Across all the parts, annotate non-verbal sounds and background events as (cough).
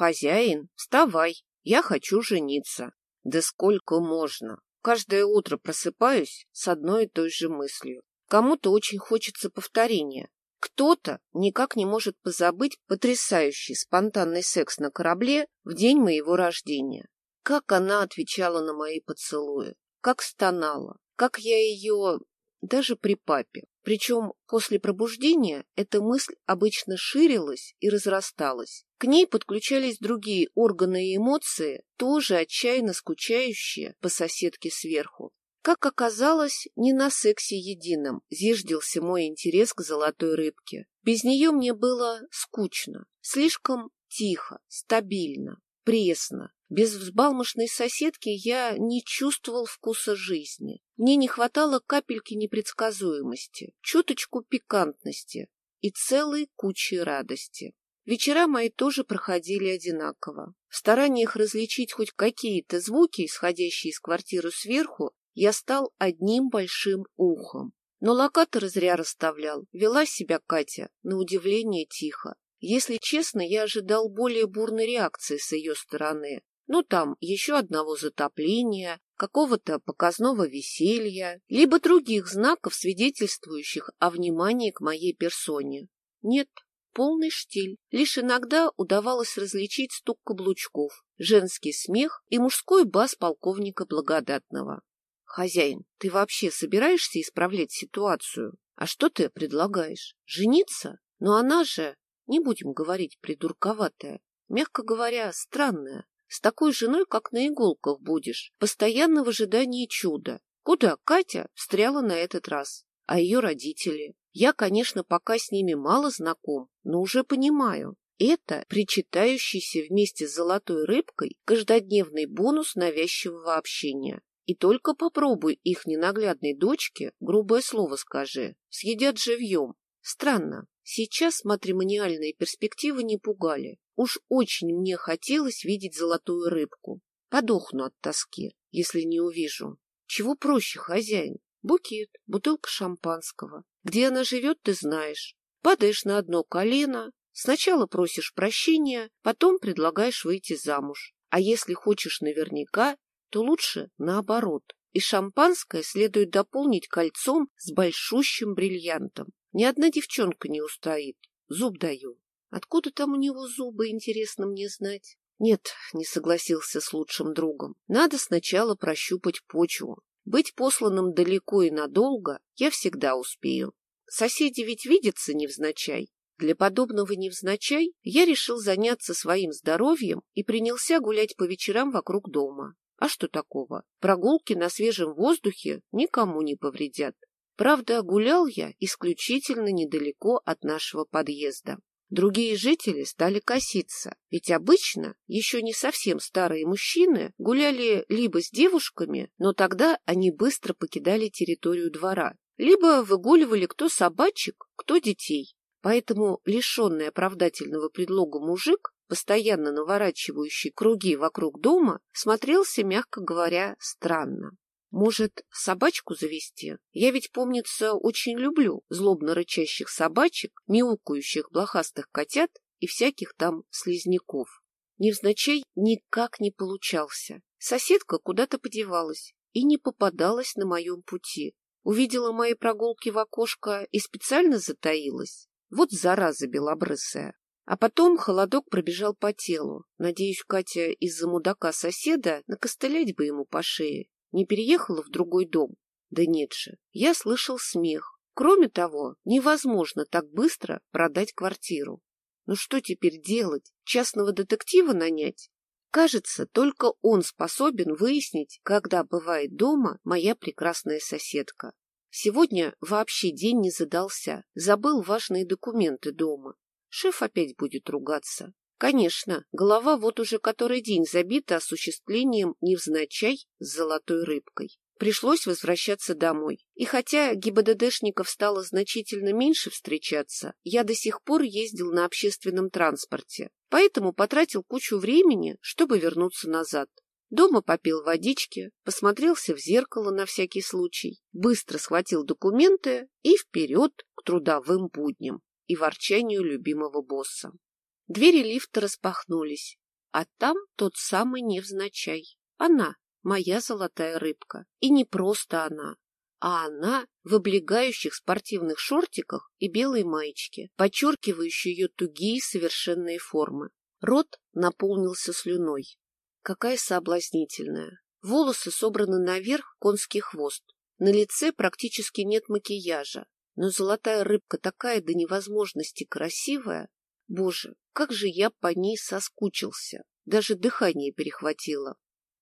«Хозяин, вставай, я хочу жениться». Да сколько можно? Каждое утро просыпаюсь с одной и той же мыслью. Кому-то очень хочется повторения. Кто-то никак не может позабыть потрясающий спонтанный секс на корабле в день моего рождения. Как она отвечала на мои поцелуи, как стонала, как я ее даже при папе. Причем после пробуждения эта мысль обычно ширилась и разрасталась. К ней подключались другие органы и эмоции, тоже отчаянно скучающие по соседке сверху. Как оказалось, не на сексе едином зиждился мой интерес к золотой рыбке. Без нее мне было скучно, слишком тихо, стабильно, пресно, без взбалмошной соседки я не чувствовал вкуса жизни. Мне не хватало капельки непредсказуемости, чуточку пикантности и целой кучи радости. Вечера мои тоже проходили одинаково. В стараниях различить хоть какие-то звуки, исходящие из квартиры сверху, я стал одним большим ухом. Но локатор зря расставлял. Вела себя Катя, на удивление, тихо. Если честно, я ожидал более бурной реакции с ее стороны, ну, там, еще одного затопления, какого-то показного веселья, либо других знаков, свидетельствующих о внимании к моей персоне. Нет, полный штиль. Лишь иногда удавалось различить стук каблучков, женский смех и мужской бас полковника Благодатного. «Хозяин, ты вообще собираешься исправлять ситуацию? А что ты предлагаешь? Жениться? Но она же, не будем говорить придурковатая, мягко говоря, странная. С такой женой, как на иголках будешь, постоянно в ожидании чуда. Куда Катя встряла на этот раз? А ее родители? Я, конечно, пока с ними мало знаком, но уже понимаю. Это причитающийся вместе с золотой рыбкой каждодневный бонус навязчивого общения. И только попробуй их ненаглядной дочке грубое слово скажи, съедят живьем. Странно, сейчас матримониальные перспективы не пугали. Уж очень мне хотелось видеть золотую рыбку. Подохну от тоски, если не увижу. Чего проще, хозяин? Букет, бутылка шампанского. Где она живет, ты знаешь. Падаешь на одно колено, сначала просишь прощения, потом предлагаешь выйти замуж. А если хочешь наверняка, то лучше наоборот. И шампанское следует дополнить кольцом с большущим бриллиантом. Ни одна девчонка не устоит. Зуб даю. Откуда там у него зубы, интересно мне знать? Нет, не согласился с лучшим другом. Надо сначала прощупать почву. Быть посланным далеко и надолго я всегда успею. Соседи ведь видятся невзначай. Для подобного невзначай я решил заняться своим здоровьем и принялся гулять по вечерам вокруг дома. А что такого? Прогулки на свежем воздухе никому не повредят. Правда, гулял я исключительно недалеко от нашего подъезда. Другие жители стали коситься, ведь обычно еще не совсем старые мужчины гуляли либо с девушками, но тогда они быстро покидали территорию двора, либо выгуливали кто собачек, кто детей. Поэтому лишенный оправдательного предлога мужик, постоянно наворачивающий круги вокруг дома, смотрелся, мягко говоря, странно. Может, собачку завести? Я ведь, помнится, очень люблю злобно рычащих собачек, мяукающих блохастых котят и всяких там слизняков. Невзначай никак не получался. Соседка куда-то подевалась и не попадалась на моем пути. Увидела мои прогулки в окошко и специально затаилась. Вот зараза белобрысая. А потом холодок пробежал по телу. Надеюсь, Катя из-за мудака соседа накостылять бы ему по шее не переехала в другой дом? Да нет же, я слышал смех. Кроме того, невозможно так быстро продать квартиру. Ну что теперь делать? Частного детектива нанять? Кажется, только он способен выяснить, когда бывает дома моя прекрасная соседка. Сегодня вообще день не задался, забыл важные документы дома. Шеф опять будет ругаться. Конечно, голова вот уже который день забита осуществлением невзначай с золотой рыбкой. Пришлось возвращаться домой. И хотя ГИБДДшников стало значительно меньше встречаться, я до сих пор ездил на общественном транспорте, поэтому потратил кучу времени, чтобы вернуться назад. Дома попил водички, посмотрелся в зеркало на всякий случай, быстро схватил документы и вперед к трудовым будням и ворчанию любимого босса. Двери лифта распахнулись, а там тот самый невзначай. Она, моя золотая рыбка. И не просто она, а она в облегающих спортивных шортиках и белой маечке, подчеркивающей ее тугие совершенные формы. Рот наполнился слюной. Какая соблазнительная. Волосы собраны наверх, конский хвост. На лице практически нет макияжа. Но золотая рыбка такая до невозможности красивая. Боже, как же я по ней соскучился. Даже дыхание перехватило.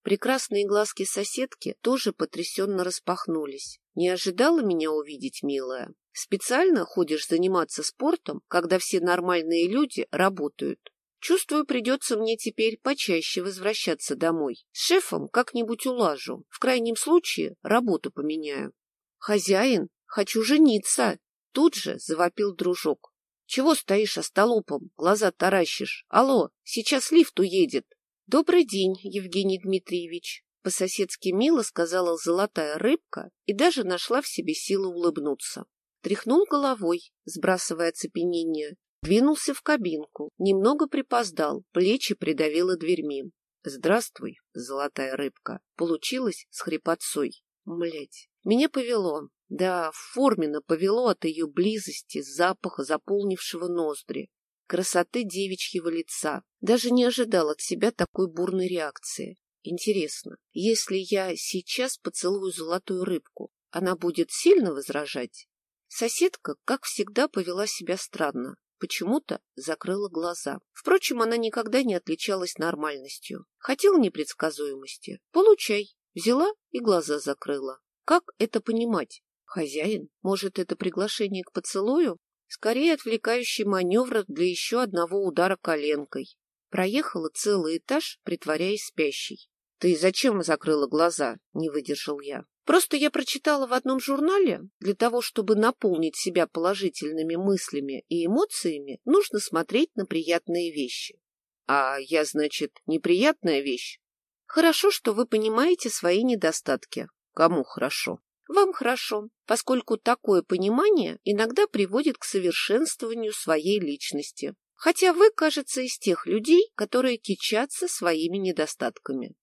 Прекрасные глазки соседки тоже потрясенно распахнулись. Не ожидала меня увидеть, милая? Специально ходишь заниматься спортом, когда все нормальные люди работают? Чувствую, придется мне теперь почаще возвращаться домой. С шефом как-нибудь улажу. В крайнем случае работу поменяю. Хозяин, хочу жениться. Тут же завопил дружок. Чего стоишь остолопом, глаза таращишь? Алло, сейчас лифт уедет. Добрый день, Евгений Дмитриевич. По-соседски мило сказала золотая рыбка и даже нашла в себе силы улыбнуться. Тряхнул головой, сбрасывая оцепенение, Двинулся в кабинку, немного припоздал, плечи придавило дверьми. «Здравствуй, золотая рыбка!» Получилось с хрипотцой. Млять, меня повело. Да, форменно повело от ее близости, запаха, заполнившего ноздри, красоты девичьего лица. Даже не ожидал от себя такой бурной реакции. Интересно, если я сейчас поцелую золотую рыбку, она будет сильно возражать? Соседка, как всегда, повела себя странно. Почему-то закрыла глаза. Впрочем, она никогда не отличалась нормальностью. Хотел непредсказуемости? Получай. Взяла и глаза закрыла. Как это понимать? Хозяин? Может, это приглашение к поцелую? Скорее, отвлекающий маневр для еще одного удара коленкой. Проехала целый этаж, притворяясь спящей. — Ты зачем закрыла глаза? — не выдержал я. Просто я прочитала в одном журнале, для того, чтобы наполнить себя положительными мыслями и эмоциями, нужно смотреть на приятные вещи. А я, значит, неприятная вещь? Хорошо, что вы понимаете свои недостатки. Кому хорошо? Вам хорошо, поскольку такое понимание иногда приводит к совершенствованию своей личности. Хотя вы, кажется, из тех людей, которые кичатся своими недостатками.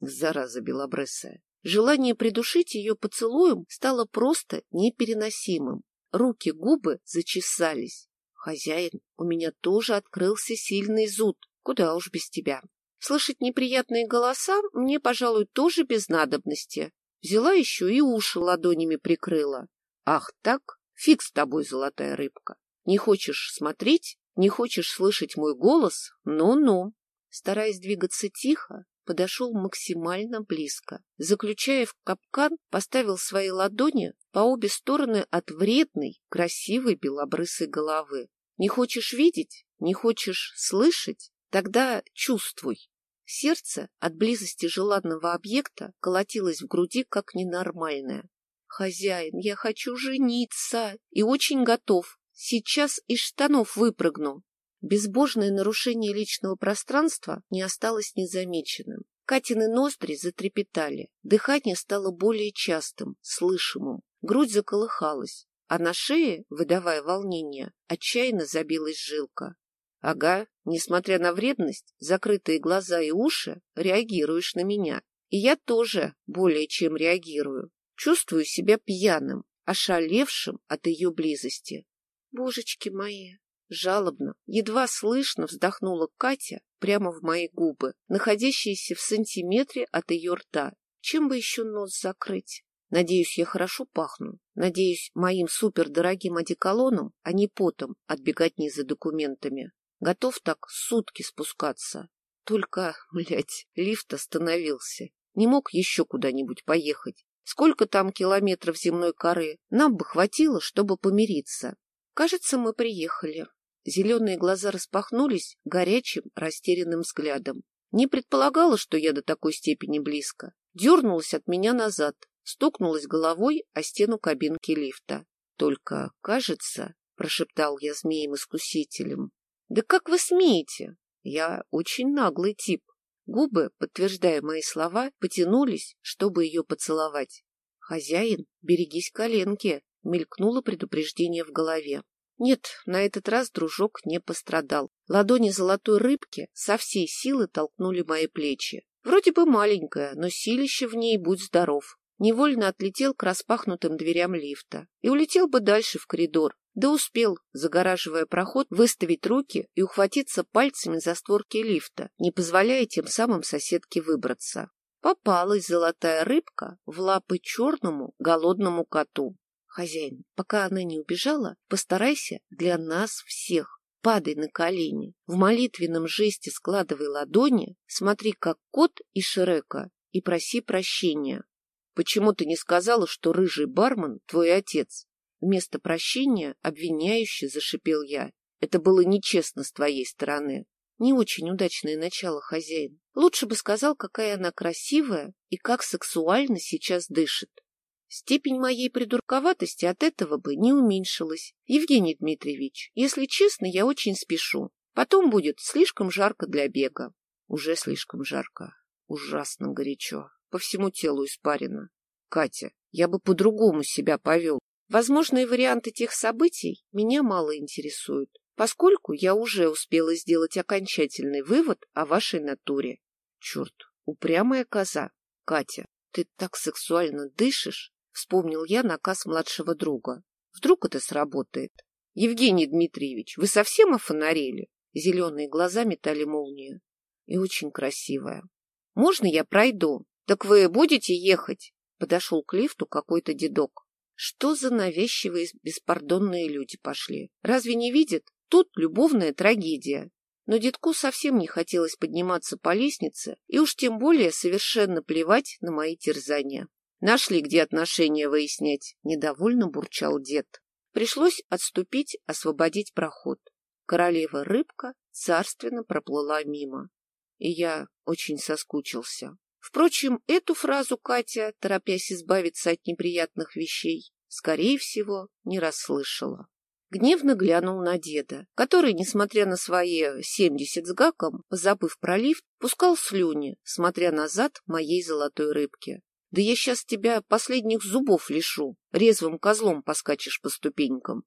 Зараза белобрысая. Желание придушить ее поцелуем стало просто непереносимым. Руки, губы зачесались. Хозяин, у меня тоже открылся сильный зуд. Куда уж без тебя. Слышать неприятные голоса мне, пожалуй, тоже без надобности. Взяла еще и уши ладонями прикрыла. Ах так? Фиг с тобой, золотая рыбка. Не хочешь смотреть? Не хочешь слышать мой голос? Ну-ну. Стараясь двигаться тихо, подошел максимально близко. Заключая в капкан, поставил свои ладони по обе стороны от вредной, красивой белобрысой головы. Не хочешь видеть? Не хочешь слышать? Тогда чувствуй. Сердце от близости желанного объекта колотилось в груди как ненормальное. «Хозяин, я хочу жениться и очень готов. Сейчас из штанов выпрыгну». Безбожное нарушение личного пространства не осталось незамеченным. Катины ноздри затрепетали, дыхание стало более частым, слышимым, грудь заколыхалась, а на шее, выдавая волнение, отчаянно забилась жилка. Ага, несмотря на вредность, закрытые глаза и уши, реагируешь на меня. И я тоже более чем реагирую. Чувствую себя пьяным, ошалевшим от ее близости. Божечки мои, Жалобно, едва слышно вздохнула Катя прямо в мои губы, находящиеся в сантиметре от ее рта. Чем бы еще нос закрыть? Надеюсь, я хорошо пахну. Надеюсь, моим супердорогим одеколоном, а не потом отбегать не за документами. Готов так сутки спускаться. Только, (laughs) блядь, лифт остановился. Не мог еще куда-нибудь поехать. Сколько там километров земной коры? Нам бы хватило, чтобы помириться. Кажется, мы приехали. Зеленые глаза распахнулись горячим, растерянным взглядом. Не предполагала, что я до такой степени близко. Дернулась от меня назад, стукнулась головой о стену кабинки лифта. «Только, кажется, — прошептал я змеем-искусителем, — да как вы смеете? Я очень наглый тип». Губы, подтверждая мои слова, потянулись, чтобы ее поцеловать. «Хозяин, берегись коленки!» — мелькнуло предупреждение в голове. Нет, на этот раз дружок не пострадал. Ладони золотой рыбки со всей силы толкнули мои плечи. Вроде бы маленькая, но силище в ней, будь здоров. Невольно отлетел к распахнутым дверям лифта и улетел бы дальше в коридор, да успел, загораживая проход, выставить руки и ухватиться пальцами за створки лифта, не позволяя тем самым соседке выбраться. Попалась золотая рыбка в лапы черному голодному коту. Хозяин, пока она не убежала, постарайся для нас всех. Падай на колени, в молитвенном жесте складывай ладони, смотри, как кот и Шрека, и проси прощения. Почему ты не сказала, что рыжий бармен твой отец? Вместо прощения обвиняюще зашипел я. Это было нечестно с твоей стороны. Не очень удачное начало, хозяин. Лучше бы сказал, какая она красивая и как сексуально сейчас дышит. Степень моей придурковатости от этого бы не уменьшилась. Евгений Дмитриевич, если честно, я очень спешу. Потом будет слишком жарко для бега. Уже слишком жарко. Ужасно горячо. По всему телу испарено. Катя, я бы по-другому себя повел. Возможные варианты тех событий меня мало интересуют, поскольку я уже успела сделать окончательный вывод о вашей натуре. Черт, упрямая коза. Катя, ты так сексуально дышишь, вспомнил я наказ младшего друга. Вдруг это сработает. Евгений Дмитриевич, вы совсем офонарели? Зеленые глаза метали молнию. И очень красивая. Можно я пройду? Так вы будете ехать? Подошел к лифту какой-то дедок. Что за навязчивые беспардонные люди пошли? Разве не видят? Тут любовная трагедия. Но детку совсем не хотелось подниматься по лестнице, и уж тем более совершенно плевать на мои терзания. Нашли, где отношения выяснять, недовольно бурчал дед. Пришлось отступить, освободить проход. Королева рыбка царственно проплыла мимо. И я очень соскучился. Впрочем, эту фразу Катя, торопясь избавиться от неприятных вещей, скорее всего, не расслышала. Гневно глянул на деда, который, несмотря на свои семьдесят с гаком, забыв про лифт, пускал слюни, смотря назад моей золотой рыбке. Да я сейчас тебя последних зубов лишу, резвым козлом поскачешь по ступенькам.